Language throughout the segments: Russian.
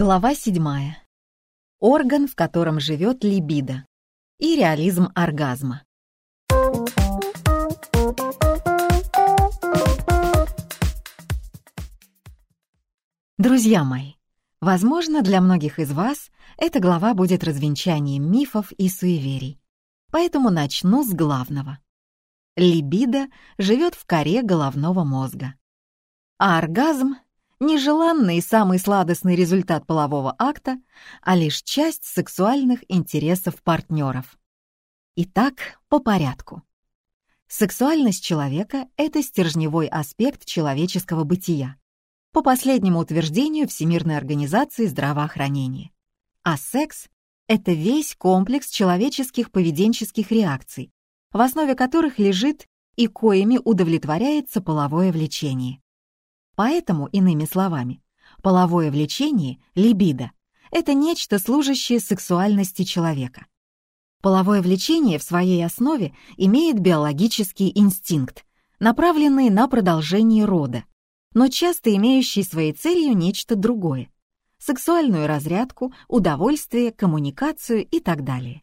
Глава 7. Орган, в котором живет либидо. И реализм оргазма. Друзья мои, возможно, для многих из вас эта глава будет развенчанием мифов и суеверий. Поэтому начну с главного. Либидо живет в коре головного мозга. А оргазм нежеланный и самый сладостный результат полового акта, а лишь часть сексуальных интересов партнеров. Итак, по порядку. Сексуальность человека — это стержневой аспект человеческого бытия, по последнему утверждению Всемирной организации здравоохранения. А секс — это весь комплекс человеческих поведенческих реакций, в основе которых лежит и коими удовлетворяется половое влечение. Поэтому, иными словами, половое влечение, либидо, это нечто, служащее сексуальности человека. Половое влечение в своей основе имеет биологический инстинкт, направленный на продолжение рода, но часто имеющий своей целью нечто другое — сексуальную разрядку, удовольствие, коммуникацию и так далее.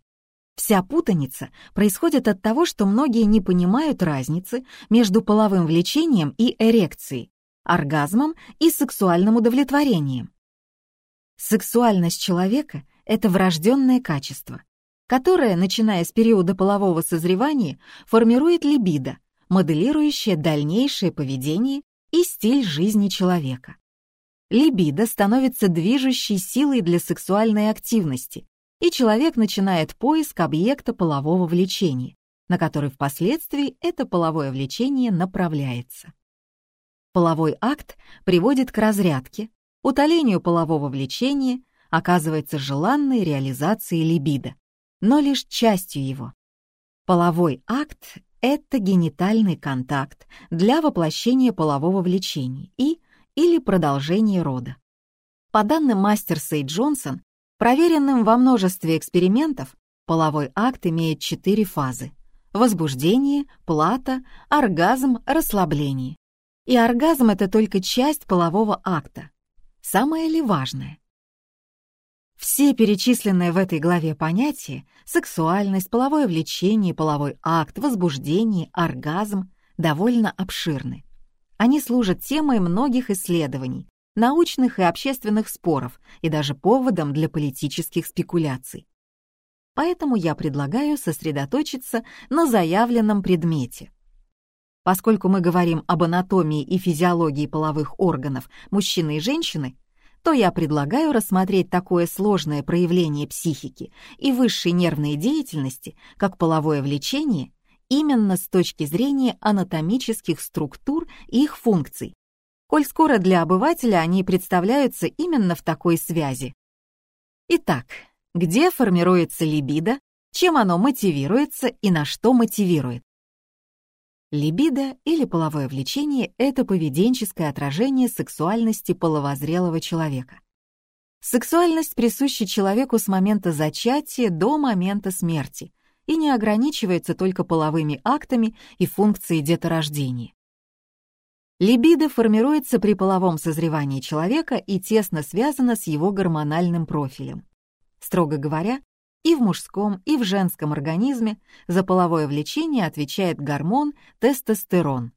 Вся путаница происходит от того, что многие не понимают разницы между половым влечением и эрекцией, оргазмом и сексуальным удовлетворением. Сексуальность человека — это врожденное качество, которое, начиная с периода полового созревания, формирует либидо, моделирующее дальнейшее поведение и стиль жизни человека. Либидо становится движущей силой для сексуальной активности, и человек начинает поиск объекта полового влечения, на который впоследствии это половое влечение направляется. Половой акт приводит к разрядке, утолению полового влечения, оказывается желанной реализацией либидо, но лишь частью его. Половой акт — это генитальный контакт для воплощения полового влечения и или продолжения рода. По данным Мастерса и Джонсон, проверенным во множестве экспериментов, половой акт имеет четыре фазы — возбуждение, плата, оргазм, расслабление. И оргазм — это только часть полового акта. Самое ли важное? Все перечисленные в этой главе понятия — сексуальность, половое влечение, половой акт, возбуждение, оргазм — довольно обширны. Они служат темой многих исследований, научных и общественных споров и даже поводом для политических спекуляций. Поэтому я предлагаю сосредоточиться на заявленном предмете Поскольку мы говорим об анатомии и физиологии половых органов мужчины и женщины, то я предлагаю рассмотреть такое сложное проявление психики и высшей нервной деятельности, как половое влечение, именно с точки зрения анатомических структур и их функций, коль скоро для обывателя они представляются именно в такой связи. Итак, где формируется либидо, чем оно мотивируется и на что мотивирует? Либидо или половое влечение — это поведенческое отражение сексуальности половозрелого человека. Сексуальность присуща человеку с момента зачатия до момента смерти и не ограничивается только половыми актами и функцией деторождения. Либидо формируется при половом созревании человека и тесно связано с его гормональным профилем. Строго говоря, и в мужском, и в женском организме за половое влечение отвечает гормон тестостерон.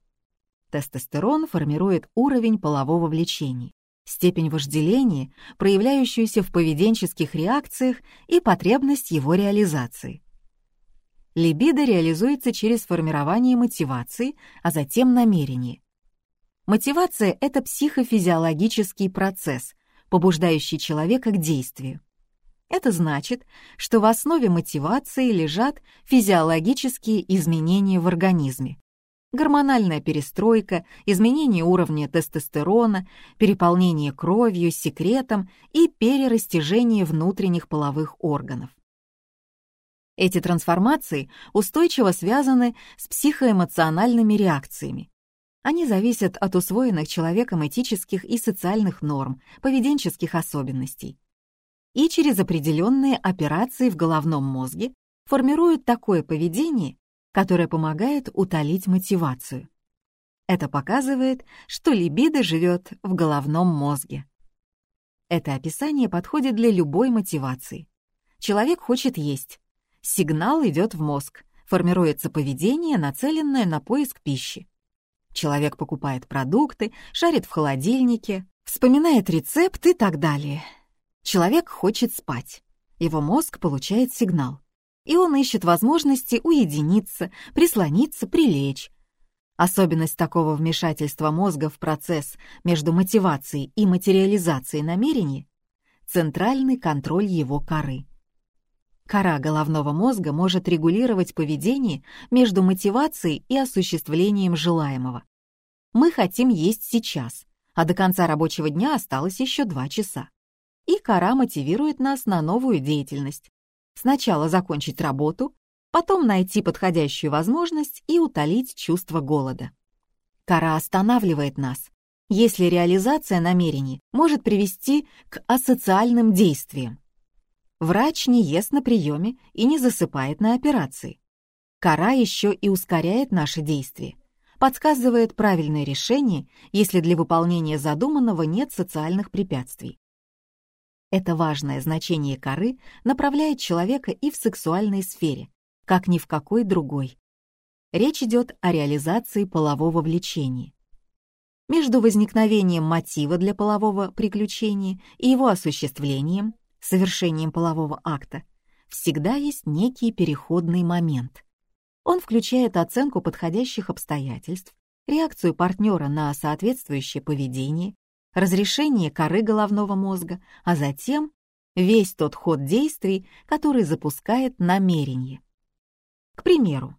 Тестостерон формирует уровень полового влечения, степень вожделения, проявляющуюся в поведенческих реакциях и потребность его реализации. Либидо реализуется через формирование мотивации, а затем намерения. Мотивация — это психофизиологический процесс, побуждающий человека к действию. Это значит, что в основе мотивации лежат физиологические изменения в организме. Гормональная перестройка, изменение уровня тестостерона, переполнение кровью, секретом и перерастяжение внутренних половых органов. Эти трансформации устойчиво связаны с психоэмоциональными реакциями. Они зависят от усвоенных человеком этических и социальных норм, поведенческих особенностей и через определенные операции в головном мозге формируют такое поведение, которое помогает утолить мотивацию. Это показывает, что либидо живет в головном мозге. Это описание подходит для любой мотивации. Человек хочет есть. Сигнал идет в мозг, формируется поведение, нацеленное на поиск пищи. Человек покупает продукты, шарит в холодильнике, вспоминает рецепт и так далее. Человек хочет спать. Его мозг получает сигнал. И он ищет возможности уединиться, прислониться, прилечь. Особенность такого вмешательства мозга в процесс между мотивацией и материализацией намерений — центральный контроль его коры. Кора головного мозга может регулировать поведение между мотивацией и осуществлением желаемого. Мы хотим есть сейчас, а до конца рабочего дня осталось еще два часа. И кора мотивирует нас на новую деятельность. Сначала закончить работу, потом найти подходящую возможность и утолить чувство голода. Кора останавливает нас, если реализация намерений может привести к асоциальным действиям. Врач не ест на приеме и не засыпает на операции. Кора еще и ускоряет наши действия, подсказывает правильное решение, если для выполнения задуманного нет социальных препятствий. Это важное значение коры направляет человека и в сексуальной сфере, как ни в какой другой. Речь идет о реализации полового влечения. Между возникновением мотива для полового приключения и его осуществлением совершением полового акта, всегда есть некий переходный момент. Он включает оценку подходящих обстоятельств, реакцию партнера на соответствующее поведение, разрешение коры головного мозга, а затем весь тот ход действий, который запускает намерение. К примеру,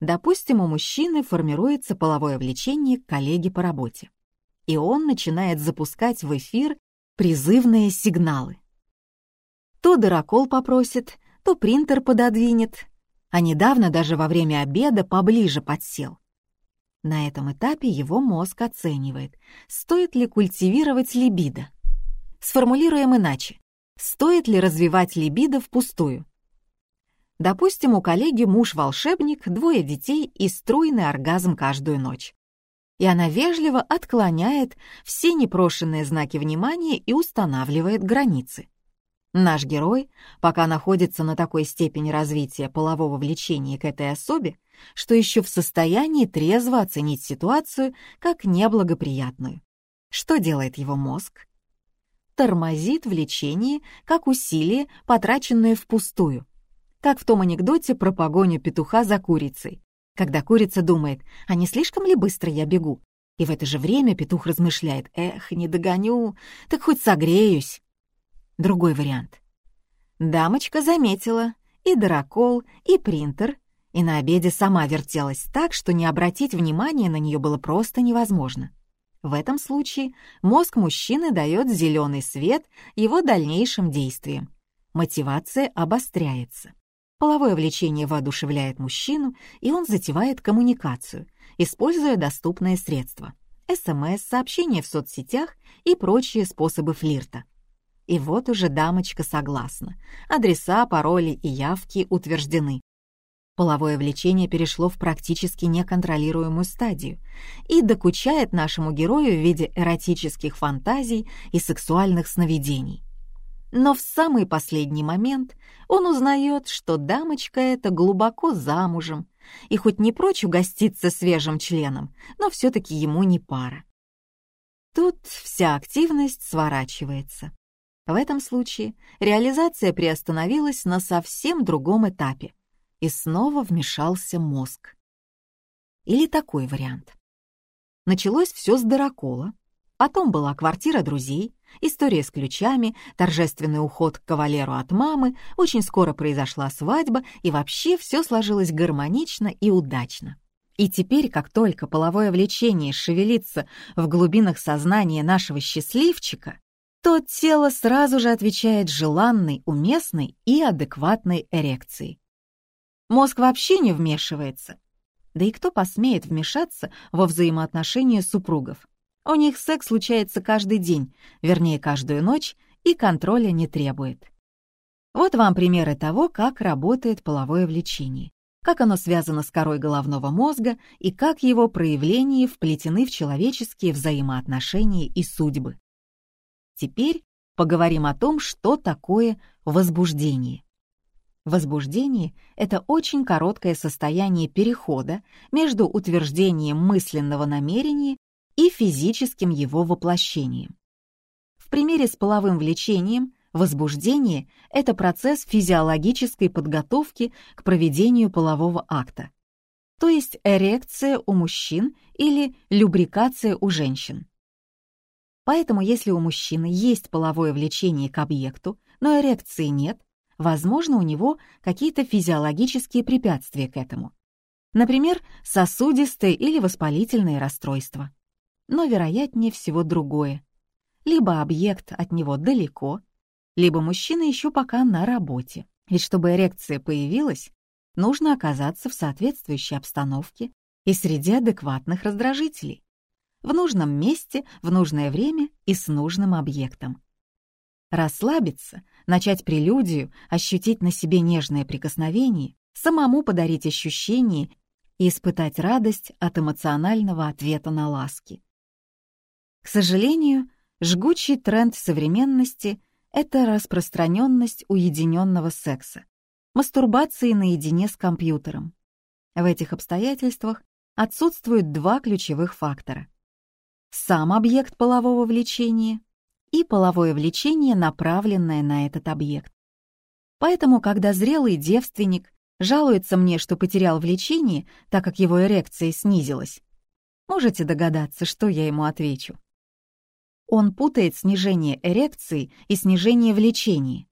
допустим, у мужчины формируется половое влечение к коллеге по работе, и он начинает запускать в эфир призывные сигналы. То дырокол попросит, то принтер пододвинет, а недавно даже во время обеда поближе подсел. На этом этапе его мозг оценивает, стоит ли культивировать либидо. Сформулируем иначе. Стоит ли развивать либидо впустую? Допустим, у коллеги муж-волшебник, двое детей и струйный оргазм каждую ночь. И она вежливо отклоняет все непрошенные знаки внимания и устанавливает границы. Наш герой пока находится на такой степени развития полового влечения к этой особе, что еще в состоянии трезво оценить ситуацию как неблагоприятную. Что делает его мозг? Тормозит влечение как усилие, потраченное впустую. Как в том анекдоте про погоню петуха за курицей, когда курица думает, а не слишком ли быстро я бегу? И в это же время петух размышляет, эх, не догоню, так хоть согреюсь. Другой вариант. Дамочка заметила и дырокол, и принтер, и на обеде сама вертелась так, что не обратить внимания на нее было просто невозможно. В этом случае мозг мужчины дает зеленый свет его дальнейшим действиям. Мотивация обостряется. Половое влечение воодушевляет мужчину, и он затевает коммуникацию, используя доступные средства — СМС, сообщения в соцсетях и прочие способы флирта. И вот уже дамочка согласна. Адреса, пароли и явки утверждены. Половое влечение перешло в практически неконтролируемую стадию и докучает нашему герою в виде эротических фантазий и сексуальных сновидений. Но в самый последний момент он узнает, что дамочка эта глубоко замужем, и хоть не прочь угоститься свежим членом, но все-таки ему не пара. Тут вся активность сворачивается. В этом случае реализация приостановилась на совсем другом этапе, и снова вмешался мозг. Или такой вариант. Началось все с дырокола, потом была квартира друзей, история с ключами, торжественный уход к кавалеру от мамы, очень скоро произошла свадьба, и вообще все сложилось гармонично и удачно. И теперь, как только половое влечение шевелится в глубинах сознания нашего счастливчика, то тело сразу же отвечает желанной, уместной и адекватной эрекции. Мозг вообще не вмешивается. Да и кто посмеет вмешаться во взаимоотношения супругов? У них секс случается каждый день, вернее, каждую ночь, и контроля не требует. Вот вам примеры того, как работает половое влечение, как оно связано с корой головного мозга и как его проявления вплетены в человеческие взаимоотношения и судьбы. Теперь поговорим о том, что такое возбуждение. Возбуждение — это очень короткое состояние перехода между утверждением мысленного намерения и физическим его воплощением. В примере с половым влечением возбуждение — это процесс физиологической подготовки к проведению полового акта, то есть эрекция у мужчин или любрикация у женщин. Поэтому если у мужчины есть половое влечение к объекту, но эрекции нет, возможно, у него какие-то физиологические препятствия к этому. Например, сосудистые или воспалительные расстройства. Но вероятнее всего другое. Либо объект от него далеко, либо мужчина еще пока на работе. Ведь чтобы эрекция появилась, нужно оказаться в соответствующей обстановке и среди адекватных раздражителей. В нужном месте, в нужное время и с нужным объектом. Расслабиться, начать прелюдию, ощутить на себе нежное прикосновение, самому подарить ощущение и испытать радость от эмоционального ответа на ласки. К сожалению, жгучий тренд современности — это распространенность уединенного секса, мастурбации наедине с компьютером. В этих обстоятельствах отсутствуют два ключевых фактора. Сам объект полового влечения и половое влечение, направленное на этот объект. Поэтому, когда зрелый девственник жалуется мне, что потерял влечение, так как его эрекция снизилась, можете догадаться, что я ему отвечу. Он путает снижение эрекции и снижение влечения.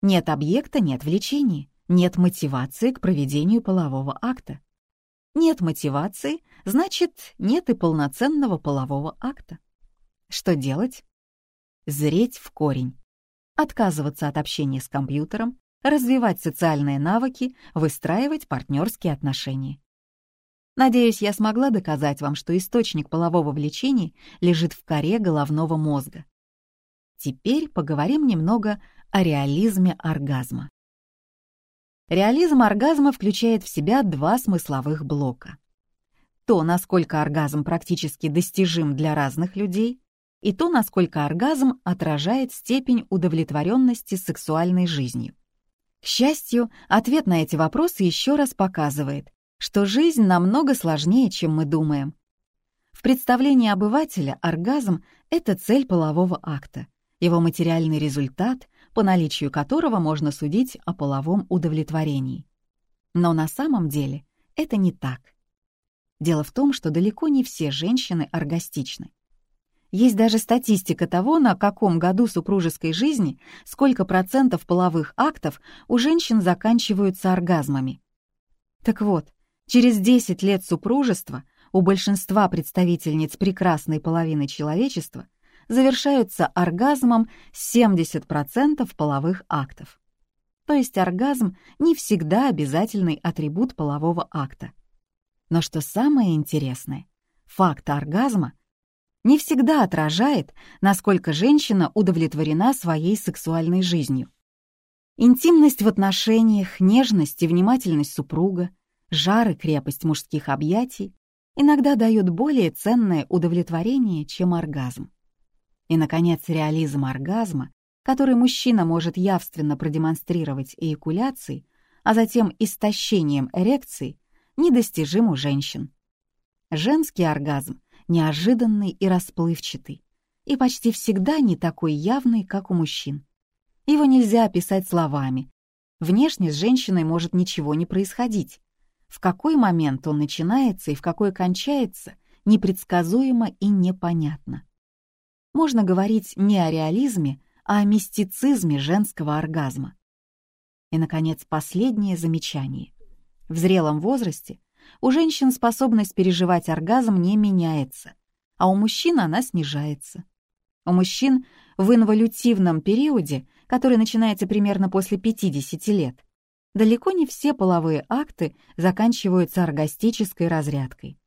Нет объекта — нет влечения, нет мотивации к проведению полового акта. Нет мотивации, значит, нет и полноценного полового акта. Что делать? зреть в корень, отказываться от общения с компьютером, развивать социальные навыки, выстраивать партнерские отношения. Надеюсь, я смогла доказать вам, что источник полового влечения лежит в коре головного мозга. Теперь поговорим немного о реализме оргазма. Реализм оргазма включает в себя два смысловых блока. То, насколько оргазм практически достижим для разных людей, и то, насколько оргазм отражает степень удовлетворенности сексуальной жизнью. К счастью, ответ на эти вопросы еще раз показывает, что жизнь намного сложнее, чем мы думаем. В представлении обывателя оргазм — это цель полового акта, его материальный результат, по наличию которого можно судить о половом удовлетворении. Но на самом деле это не так. Дело в том, что далеко не все женщины оргастичны. Есть даже статистика того, на каком году супружеской жизни сколько процентов половых актов у женщин заканчиваются оргазмами. Так вот, через 10 лет супружества у большинства представительниц прекрасной половины человечества завершаются оргазмом 70% половых актов. То есть оргазм не всегда обязательный атрибут полового акта. Но что самое интересное, факт оргазма не всегда отражает, насколько женщина удовлетворена своей сексуальной жизнью. Интимность в отношениях, нежность и внимательность супруга, жар и крепость мужских объятий иногда дают более ценное удовлетворение, чем оргазм. И, наконец, реализм оргазма, который мужчина может явственно продемонстрировать эякуляцией, а затем истощением эрекции, недостижим у женщин. Женский оргазм неожиданный и расплывчатый, и почти всегда не такой явный, как у мужчин. Его нельзя описать словами. Внешне с женщиной может ничего не происходить. В какой момент он начинается и в какой кончается, непредсказуемо и непонятно. Можно говорить не о реализме, а о мистицизме женского оргазма. И, наконец, последнее замечание. В зрелом возрасте у женщин способность переживать оргазм не меняется, а у мужчин она снижается. У мужчин в инволютивном периоде, который начинается примерно после 50 лет, далеко не все половые акты заканчиваются оргастической разрядкой.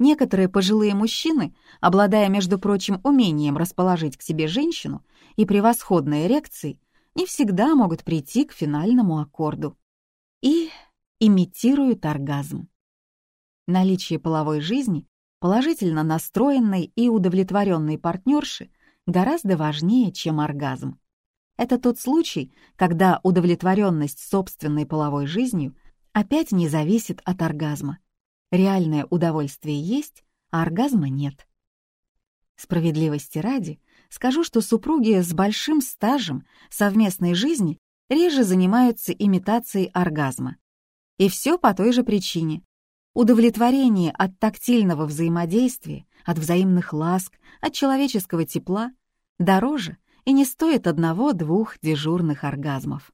Некоторые пожилые мужчины, обладая, между прочим, умением расположить к себе женщину и превосходной эрекцией, не всегда могут прийти к финальному аккорду. И имитируют оргазм. Наличие половой жизни, положительно настроенной и удовлетворенной партнерши гораздо важнее, чем оргазм. Это тот случай, когда удовлетворенность собственной половой жизнью опять не зависит от оргазма. Реальное удовольствие есть, а оргазма нет. Справедливости ради, скажу, что супруги с большим стажем совместной жизни реже занимаются имитацией оргазма. И все по той же причине. Удовлетворение от тактильного взаимодействия, от взаимных ласк, от человеческого тепла дороже и не стоит одного-двух дежурных оргазмов.